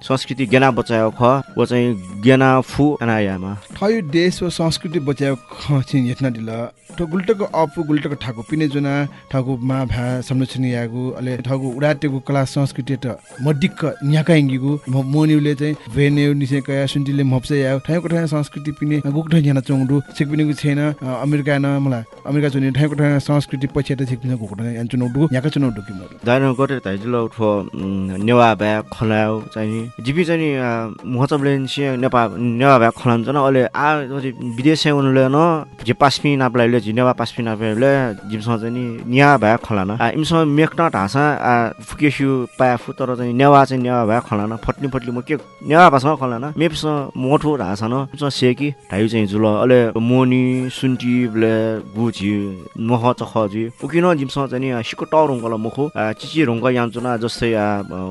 संस्कृति ज्ञाना बचायो ख वो चाहिँ ज्ञाना फु अनायामा। ठयो देश वा संस्कृति बचायो खिन हेट्न दिल ठो गुल्टको अप गुल्टको ठाको पिने जुना ठाको मा भा संरक्षण यागु अले ठाको उडाटेको कला संस्कृति त मडिक्क न्याका इंगिगु मोनिउले चाहिँ भेन्यु निसे कया सुन्टिले मप्से या ठाको ठाको संस्कृति पिने गुक ठाइ जना चंगडु सिकपिनेको छैन अ, अमेरिका न मलाई अमेरिका चुनि ठाको ठाको संस्कृति पछि त सिकपिने गुक ठाइ यान चुनौडु याका चुनौडु कि मरु दाइनो गरे ताइजुल उठो नेवा ब्या खलाउ चाहिँ जिपी चाहिँ नि महचबले से नेपा नेवा ब्या खलान चाहिँ अहिले आ विदेश उनले न जे पास्पी नाप्लाइले जि नेवा पास्पी नाप्लाइले जिमसँग चाहिँ नि निया भए खलान इमसँग मेक्न ढाँसा आ फुकेसु पाया फु तर चाहिँ नेवा चाहिँ नेवा भए खलान फट्नी फट्ली म के नेवा भाषामा खलान मेपसँग मोठो ढाँसा न सेकी ढाइ चाहिँ जुल अहिले मोनी सुन्टी ब्ले गुची मह चखजी उकिन जिमसँग चाहिँ नि सिको टाउरुङ्गल मुखो चिची रुङ्ग यान्चुना जस्तै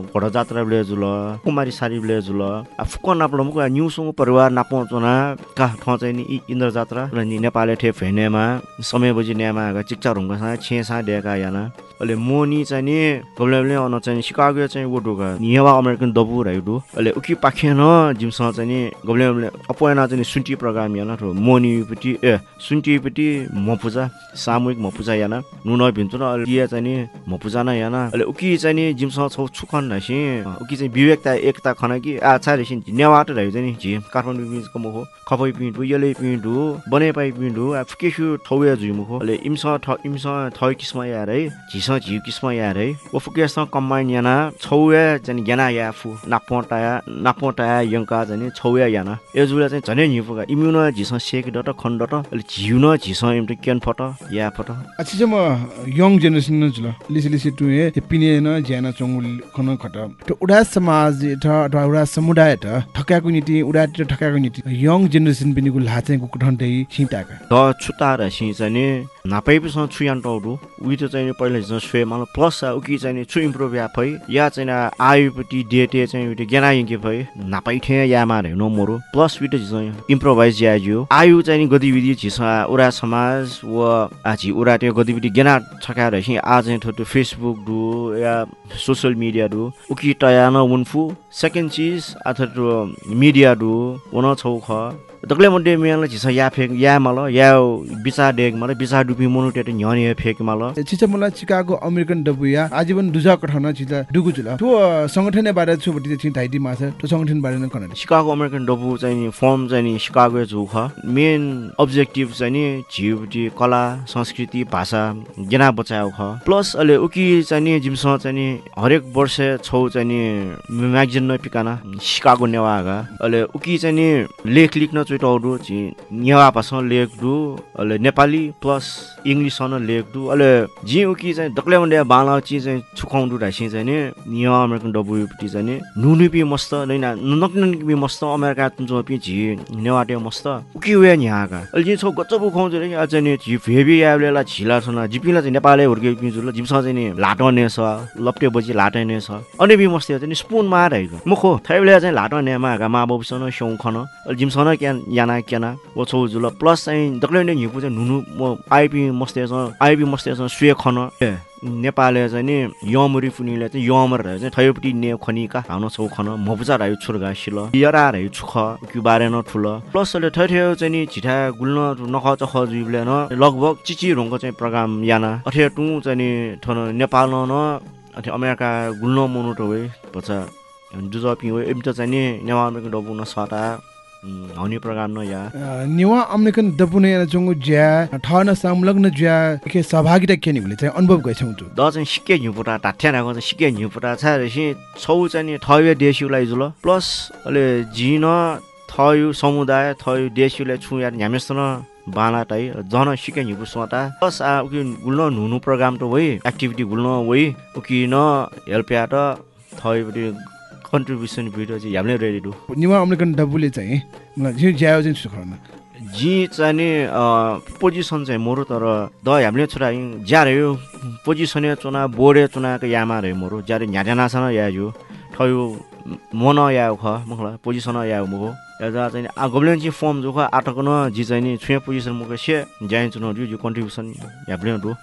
घोडा जात्रा ब्ले जुल कुमारी जुल आ फुक नाप्लो मुख न्युसँग परिवार नापाउँचुना का ठाउँ चाहिँ नि इन्द्र जात्रा। र नि नेपाली ठे फेनेमा समय बजी न्यामा चिक्चा रुङ्ग छे सा याना अहिले मोनी चाहिँ नि गब्लेबले अन चाहिँ सिकागो चाहिँ वडुगा नियवा अमेरिकन दबु राइडु अहिले उकि पाखेन जिमसँग चाहिँ नि गब्लेबले अपोयना चाहिँ नि सुन्टी प्रोग्राम याना ठो मोनीपट्टि ए सुन्टीपट्टि मपुजा सामूहिक मपुजा याना नुन भिन्चु न अहिले चाहिँ नि मपुजा न याना अहिले उकि चाहिँ नि जिमसँग छौ छुखन नासी उकि चाहिँ विवेकता एकता खना कि आ छा रेसिन नेवाट चाहिँ नि झि काठमाडौँ बिचको मुखो खपै पिँडु यलै पिँडु बने पाइ पिँडु आ फुकेसु ठौया जुइ मुखो अहिले इम्स ठ इम्स थय किस्म यार है झिस झिउ किस्म यार है ओ फुकेस कम्बाइन याना छौया चाहिँ ज्ञाना या फु नापोटाया नापोटाया यङ्का चाहिँ छौया याना। एजुला चाहिँ झनै हिफुगा इम्युन झिस सेक डट खण्ड डट अहिले झिउ न झिस इम्ट केन फट या फट। अच्छा चाहिँ म यङ जेनेरेसन न जुल लिसी लिसी टु हे पिने न ज्याना चंगु खन खट। त उडा समाज अथवा उडा समुदाय त ठकाको नीति उडा ठकाको नीति। यङ जेनेरेसन पनि गु लाचे गु ठन दे छिटाका द छुता र नि नापाइसँग छुयान टाउडु उही त चाहिँ पहिला झन् स्वे मलाई प्लस उकि चाहिँ छु इम्प्रुभ या फै या चाहिँ आयुपट्टि डेटे चाहिँ उयो ज्ञाना यङ्के फै नापाइ ठे या मार हेर्नु मोरो। प्लस उयो चाहिँ इम्प्रोभाइज या जियो। आयु चाहिँ गतिविधि झिस उरा समाज व आछि उरा त्यो गतिविधि ज्ञाना छकाएर छि आ चाहिँ फेसबुक डु या सोसियल मिडिया डु उकि टया न उन्फु सेकेन्ड चिज अथवा मिडिया डु वन छौ ख। दक्ले मडे मियाला झिस या फेक या मल या बिचा डेग मल बिचा डुपी मनु टेटे न्यने फेक मल। छिचा मलाई चिकागो अमेरिकन डबुया आजीवन दुजा कठन छिचा डुगु जुल। त्यो संगठन बारे छु बटी छि धाइदी माछ त्यो संगठन बारे न कन सिकागो अमेरिकन डबु चाहिँ फर्म चाहिँ नि सिकागो जुख मेन अब्जेक्टिभ चाहिँ नि झिउटी कला संस्कृति भाषा ज्ञाना बचाएको ख। प्लस अहिले उकि चाहिँ नि जिमसँग चाहिँ नि हरेक वर्ष छौ चाहिँ नि म्यागजिन न पिकाना सिकागो नेवागा। अहिले उकि चाहिँ नि लेख लेख्न चुइटाउडु छि। नेवा भाषा लेख दु अहिले नेपाली प्लस इङ्ग्लिस न लेख दु अहिले जि उकि चाहिँ मन्डे बाला ची चाहिँ छुकाउँदु रासी चाहिँ नि नेवा अमेरिकन डबुपट्टि चाहिँ नि नुनुपी मस्त नैना नक्नपी मस्त अमेरिका तुमचो पि झि नेवाटे मस्त। उकि वे न्याका। अहिले छौ गच्च बुखाउँछ रे। अझ नि झि फेबी याबलेला झिला छन। जिपिला चाहिँ नेपालै हुर्के पिन्छु ल। जिमसँग चाहिँ नि लाटने छ। लप्टे बजी लाटने छ। अनि बि मस्ते चाहिँ नि स्पुन मार आइको मुखो थैबले चाहिँ लाटने मागा मा बाबुसँग स्याउ खन। अहिले जिमसँग याना क्याना ओ छौ जुल। प्लस चाहिँ दक्लै नै हिपु चाहिँ नुनु म आइपी मस्तेसँग आइपी मस्तेसँग सुए खन। नेपालले चाहिँ नि यमरी फुनीले चाहिँ यमर चाहिँ थयोपट्टि ने खनिका हाउन छौ खन। मपुजा रह्यो छुर्गा सिल यरा रह्यो छुख कि बारे न ठुल। प्लस अहिले थै थयो चाहिँ नि छिठा गुल्न नख चख जुइबले न लगभग चिची रोङको चाहिँ प्रोग्राम याना। अठे टु चाहिँ नि थन नेपाल न अथे अमेरिका गुल्न मनु त वे। पछा जुज पि वे एम त चाहिँ नि नेवा अमेरिका डबु न सटा। हनी प्रोग्राम न या। निवा अमेरिकन डपुने जंगु ज्या ठन संलग्न ज्या के सहभागिता केनि भले चाहिँ अनुभव गइछौ छु द चाहिँ सिक्के झिउपुटा ढाठ्या राखेको चाहिँ सिक्के झिउपुटा छ रहेछ छौ चाहिँ थयो देशुलाई जुल। प्लस अहिले झिन थयो समुदाय थयो देशुलाई छु या झ्यामेस्त न बाला टाइ जन सिके झिपु सोटा प्लस आ उकि गुल्न नुनु प्रोग्राम त वइ एक्टिभिटी गुल्न वइ उकि न हेल्प या त थयोपट्टि कन्ट्रिब्युसन भिडियो चाहिँ हामीले रेडी डु निवा अमेरिकन डबुले चाहिँ मलाई झिउ ज्यायो चाहिँ सुखरमा जी चाहिँ नि पोजिसन चाहिँ मोरो तर द हामीले छोरा ज्या रह्यो। पोजिसन चुना बोर्डे चुनाको यामा रह्यो मोरो। ज्यारे झ्याझ्यानासन या। जो ठयो मन या ख मखला पोजिसन या मुखो। याजा चाहिँ आ गब्लेन चाहिँ फर्म जो ख आटक न जी चाहिँ नि छुया पोजिसन मुख से ज्याइन चुन जो कन्ट्रिब्युसन याब्ले दु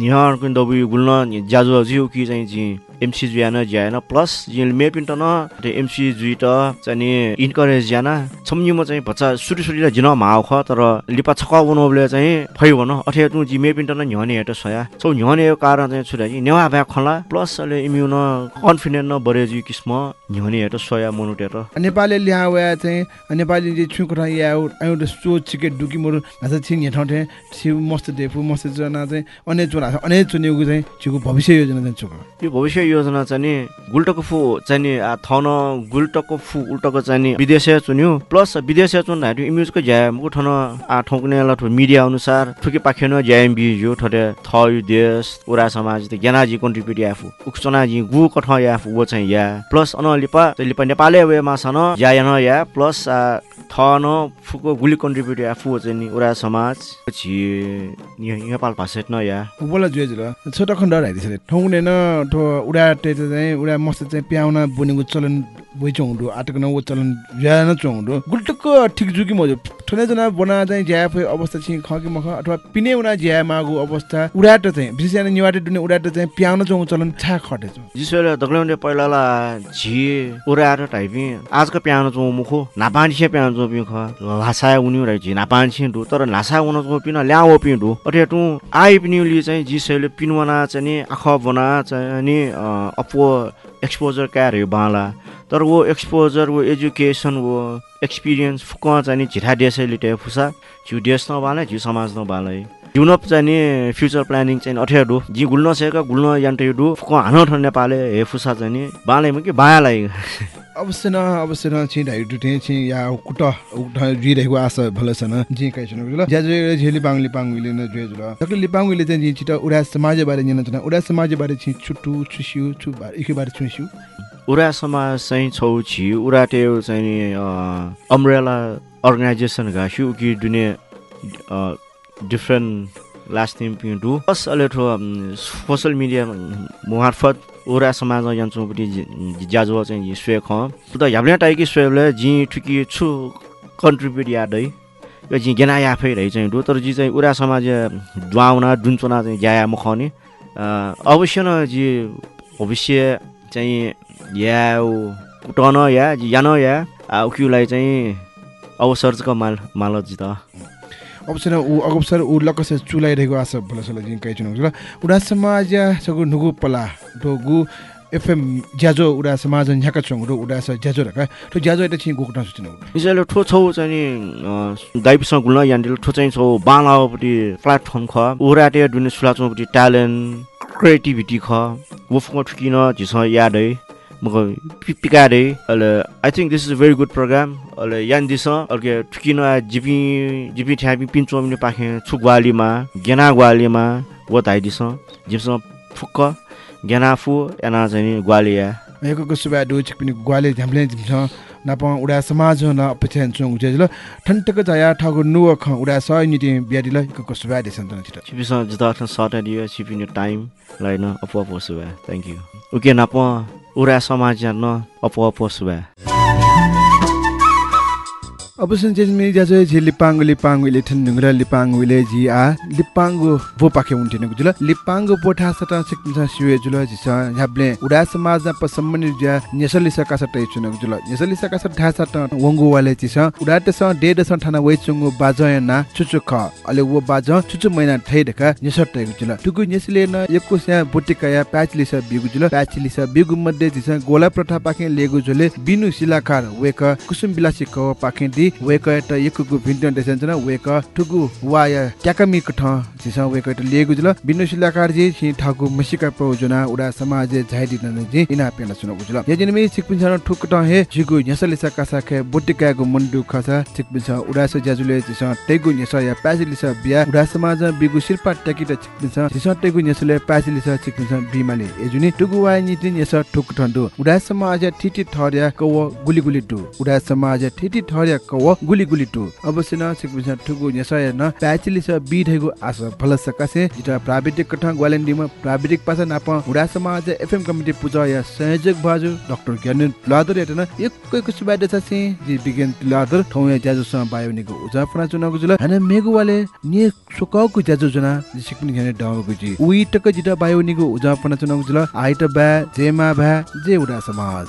निहर दबु गुल्न ज्याजु जिउ कि चाहिँ जी। एमसी जुयान ज्याएन प्लस जिल मे पिन्ट न त्यो एमसी जुइ त चाहिँ इन्करेज ज्याना छम्युमा चाहिँ भच्चा सुरु सुरु जिन माउ ख तर लिपा छक बनोबले चाहिँ फै भन अठे तु जि मे पिन्ट न न्हने हेट सया छौ न्हने कारण चाहिँ छुरा नेवा भ्या खला प्लस अले इम्युन कन्फिडेन्ट न बरे जि किस्म न्हने हेट सया मनुटेर नेपाली ल्यावे चाहिँ नेपाली या आउट सो चिके डुकी मोर नासा छिन या ठाउँठे छि मस्त देफु मस्त जना चाहिँ अने चुना अने चुनेको चाहिँ छिको भविष्य योजना चाहिँ चुक यो भविष्य योजना चाहिँ नि गुल्टको फु चाहिँ नि थन गुल्टको फु उल्टको चाहिँ नि विदेशीय चुन्यो प्लस विदेशीय चुन हाइटु इमेजको ज्यामको ठन ठोकने मिडिया अनुसार ठुकी पाखेन ज्याम बि यो थ यो देश उरा समाज त ज्ञानाजी कन्ट्रिब्युट याफु उक्सना जी गु कठ याफु वो चाहिँ या। प्लस अन लिपा लिपा नेपाली वे मासन या न या। प्लस आ थन फुको गुली कन्ट्रिब्युट याफु चाहिँ नि उरा समाज। छि नेपाल भाषा न या। बोला जुए जुल छोटा खण्ड राइदिछ ठौने न उडा टेटे चाहिँ उडा मस्त चाहिँ प्याउना बुनेको चलन वइ चौँडो आटको न चलन ज्या न चौँडो गुल्टुक ठिक जुकी मजो। ठने जना बना चाहिँ ज्या फै अवस्था छि ख कि मख अथवा पिने उना ज्या मागु अवस्था। उडाट चाहिँ विशेष गरी निवाटे दुने उडाट चाहिँ प्याउन चौँ चलन छा खटे छ जिसले दग्लाउने पहिलाला झी उराएर टाइपी। आजको प्यानो चो मुखो नापान्छे प्यानो चो पिख लासा उनी रहे झी नापान्छे डु। तर लासा उन चो पिन ल्याओ पि डु। अटे टु आइ पिनिउली चाहिँ जिसले पिनवना चाहिँ आख बना चाहिँ अपो एक्सपोजर क्या रह्यो बाला? तर वो एक्सपोजर वो एजुकेसन वो एक्सपिरियन्स फुक चाहिँ झिठा देशैले टे फुसा। झिउ देश नबाले झिउ समाज नबाले जुनप चाहिँ फ्युचर प्लानिङ चाहिँ अठे डु। जि गुल्न सेका गुल्न यान्टे डु। फुक हान ठन नेपाले हे फुसा चाहिँ बालेमा कि बायालाई अवश्य न अवश्य न छि ढाइ टुटे छि या कुट उठ जिरहेको आशा भल छन जि काइ छन ल? ज्याजु झेली पाङ लिपाङ विले न जुए जुल तक लिपाङ विले चाहिँ जि छिटा उडा समाज बारे छन। उडा समाज बारे छि छुटु छुसिउ छु बारे इके बारे उरा समाज चाहिँ छौ छि उरा टेउ चाहिँ नि अम्ब्रेला अर्गनाइजेसन घास्यु कि दुने डिफ्रेन्ट लास्ट नेम पिडु प्लस अहिले सोसल मिडिया मार्फत उरा समाज यान्छौपट्टि ज्याजो चाहिँ स्वे ख त ह्याब्ने टाइकी स्वेले जि ठुकी छु कन्ट्रिब्युट यादै यो जि गेना याफै रहि चाहिँ डु तर जि चाहिँ उरा समाज द्वाउना दुन्चोना चाहिँ ज्याया मुखने अवश्य न जि भविष्य चाहिँ या कुटन या यान या उक्युलाई चाहिँ अवसरको माल माल जित अवसर ऊ अवसर ऊ लकस चुलाइरहेको आशा भल सला जि काइ छन ल उडा समाज सगु नुगु पला डोगु एफएम ज्याजो उडा समाज झ्याका छौँ र उडा ज्याजो रका तो ज्याजो एटा छि गोकटा सुतिन यसले ठो छौ चाहिँ नि दाइपसँग गुल्न यान्डिल ठो चाहिँ छौ बालापट्टि प्लेटफर्म ख उराटे दुने सुलाचौपट्टि ट्यालेन्ट क्रिएटिभिटी ख वफको ठुकिन झिस यादै। मको पिकारे अहिले I think this is a very good programme अहिले यान दिस अर्के ठुकिन जिपी जिपी ठ्यापी पिन्चो मिने पाखे छु ग्वालीमा गेना ग्वालीमा वो धाइदिस जिमसँग फुक्क गेना फु एना चाहिँ ग्वालिया एको सुबा छिक पनि ग्वाले झ्याम्ले झिम्छ नाप उडा समाज न अपेक्षा छु उजे ल ठन्टक जाया ठगु नुव ख उडा सय निति बियादिल एको सुबा देसन त छिट छिपिसँग जिता सर्ट दियो छिपिने टाइम लाइन अप अप सुबा थ्याङ्क यू ओके नाप उरा समाज न अप अप सुबा अबसन जेज मे जाजो जे लिपाङ लिपाङ विले ठन नुंगरा लिपाङ विले जी आ लिपाङ बो पाखे उन्टिन गुजुल लिपाङ पोठा सटा सिकम सिवे जुल जिस ह्याब्ले उडा समाज न पसम्मनि ज्या नेसली सका सटै चुन गुजुल नेसली सका सट ढा सट वंगु वाले जिस उडा त स डे द स वे चुंगु बाजय ना चुचु अले वो बाज चुचु महिना थै ढका नेसट तै गुजुल टुकु नेसले न एको स्या बुटिकाया प्याचली स बिगु जुल। प्याचली स बिगु मध्ये जिस गोला प्रथा पाखे लेगु जुले बिनु शिलाकार वेक कुसुम बिलासी क पाखे दि वेक त यकुगु भिन्टन देसन जना वेक टुगु वाय ट्याकमी कठ जिस वेक त लिएको जुल बिनु शिलाकार जी छि ठाकु मसिका प्रयोजना उडा समाज झाइदि न जी इना पेला सुन बुझल या जिनमे सिकपिन छन ठुक त हे जिगु न्यसलिसा कासा खे बुटिकागु मुन्डु खसा सिकपिन छ उडा स ज्याजुले जिस टेगु न्यस या पासिलिस बिया उडा समाज बिगु शिल्पा ट्याकि त सिकपिन छ जिस टेगु न्यसले पासिलिस सिकपिन छ बिमाले एजुनी टुगु वाय निति न्यस ठुक ठन्डु। उडा समाज ठिटी ठर्या कव गुली गुली टु उडा समाज ठिटी कव गुली गुली टु। अवश्य न छ ठुगु न्यस या न पासिलिस बि ढेगु आस भल सकासे जिता प्राविधिक कठ ग्वालेन्डीमा प्राविधिक पासा नाप। उडा समाज एफएम कमिटी पूजा या संयोजक बाजु। डाक्टर ज्ञान लादर हेटन एकैको सुबाइद छ सि जि विज्ञान लादर ठौ या ज्याजु स बायोनिको उजा फना चुनाको जुल। हने मेगु वाले ने सुकाउको ज्याजु जना। जि सिकपिन घने डाउको जि। उइ टक जिता बायोनिको उजा फना चुनाको जुल। आइट बा जेमा भा जे उडा समाज।